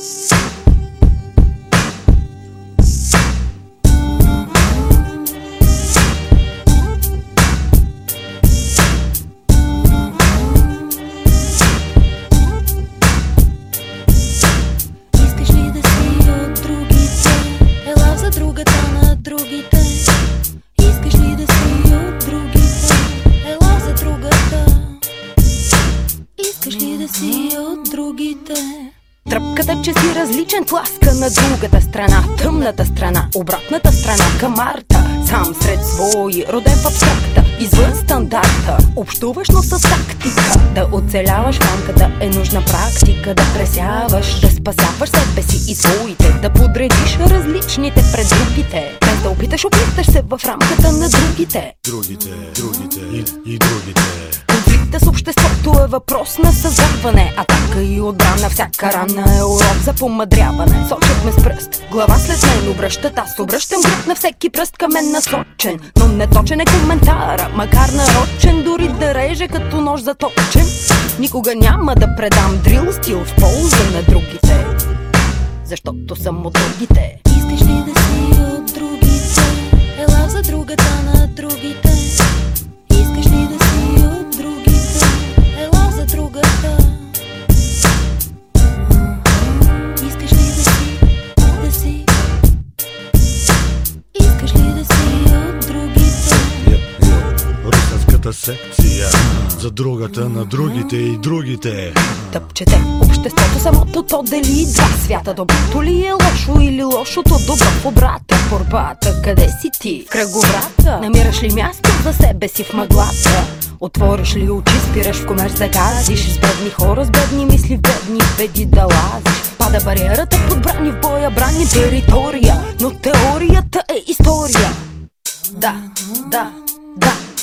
Искаш Тръпката, че си различен тласка на другата страна Тъмната страна, обратната страна към Марта. Сам сред свои, роден в абстракта Извън стандарта, общуваш, но с тактика. Да оцеляваш в рамката е нужна практика. Да пресяваш, да спасяваш себе си и своите. Да подредиш различните пред другите. Без да опиташ, опиташ се в рамката на другите. Другите, другите и, и другите. Конфликта с обществото е въпрос на създаване Атака и отбрана, всяка рана е урок за помадряване. Сочат ме с пръст, глава след мен обръщат. Аз обръщам гръб на всеки пръст към мен насочен. Но не точен е коментара, макар нарочен. Дори да реже като нож заточен Никога няма да предам дрил стил в полза на другите. Защото съм от другите. Искаш ли да си от другите? Ела за другата на другите. Русенската секция. За другата на другите и другите. Тъпчете обществото самото то дели. Два свята Доброто ли е лошо или лошото? Добро в обрата Борбата, къде си ти? В кръговрата. Намираш ли място за себе си в мъглата? Отвориш ли очи, спираш в комерс да газиш С бедни хора, с бедни мисли, в бедни беди да лазиш. Пада бариерата, подбрани в боя, брани територия. Но теорията е история. Да, да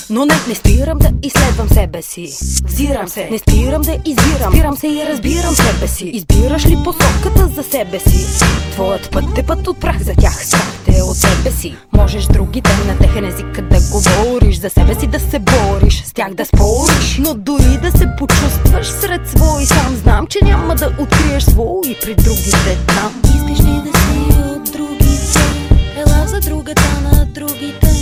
но не, не спирам да изследвам себе си. Взирам се, не спирам да избирам. Спирам се и разбирам себе си. Избираш ли посоката за себе си? Твоят път е път от прах за тях. Страх те е от себе си. Можеш другите на техен език да говориш За себе си да се бориш, с тях да спориш. Но дори да се почувстваш сред свои Сам знам, че няма да откриеш свои при другите там. Искаш ли да си от другите? Ела за другата на другите.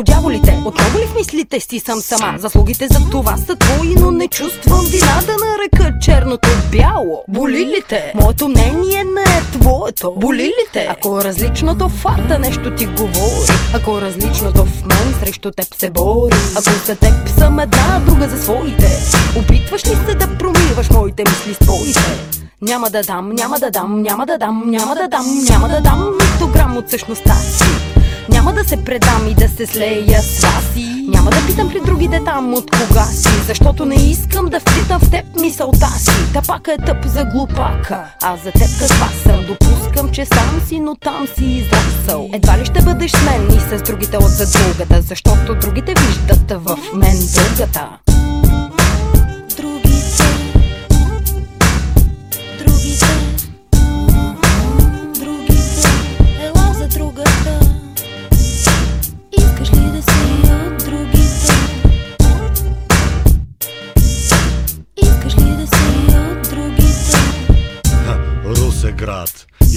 По дяволите, отново ли в мислите си съм сама? Заслугите за това са твои, но не чувствам вина да нарека черното бяло. Боли ли те? Моето мнение не е твоето. Боли ли те? Ако различното в фарта нещо ти говори, ако различното в мен срещу теб се бори, ако за теб съм една, друга за своите, опитваш ли се да промиваш моите мисли с твоите? Няма да дам, няма да дам, няма да дам, няма да дам, няма да дам нито грам от същността си. Няма да се предам и да се слея с вас. И Няма да питам при другите там от кога си Защото не искам да впитам в теб мисълта си. Тапака е тъп за глупака А за теб каква съм? Допускам, че сам си, но там си израсъл. Едва ли ще бъдеш с мен и с другите от другата Защото другите виждат в мен другата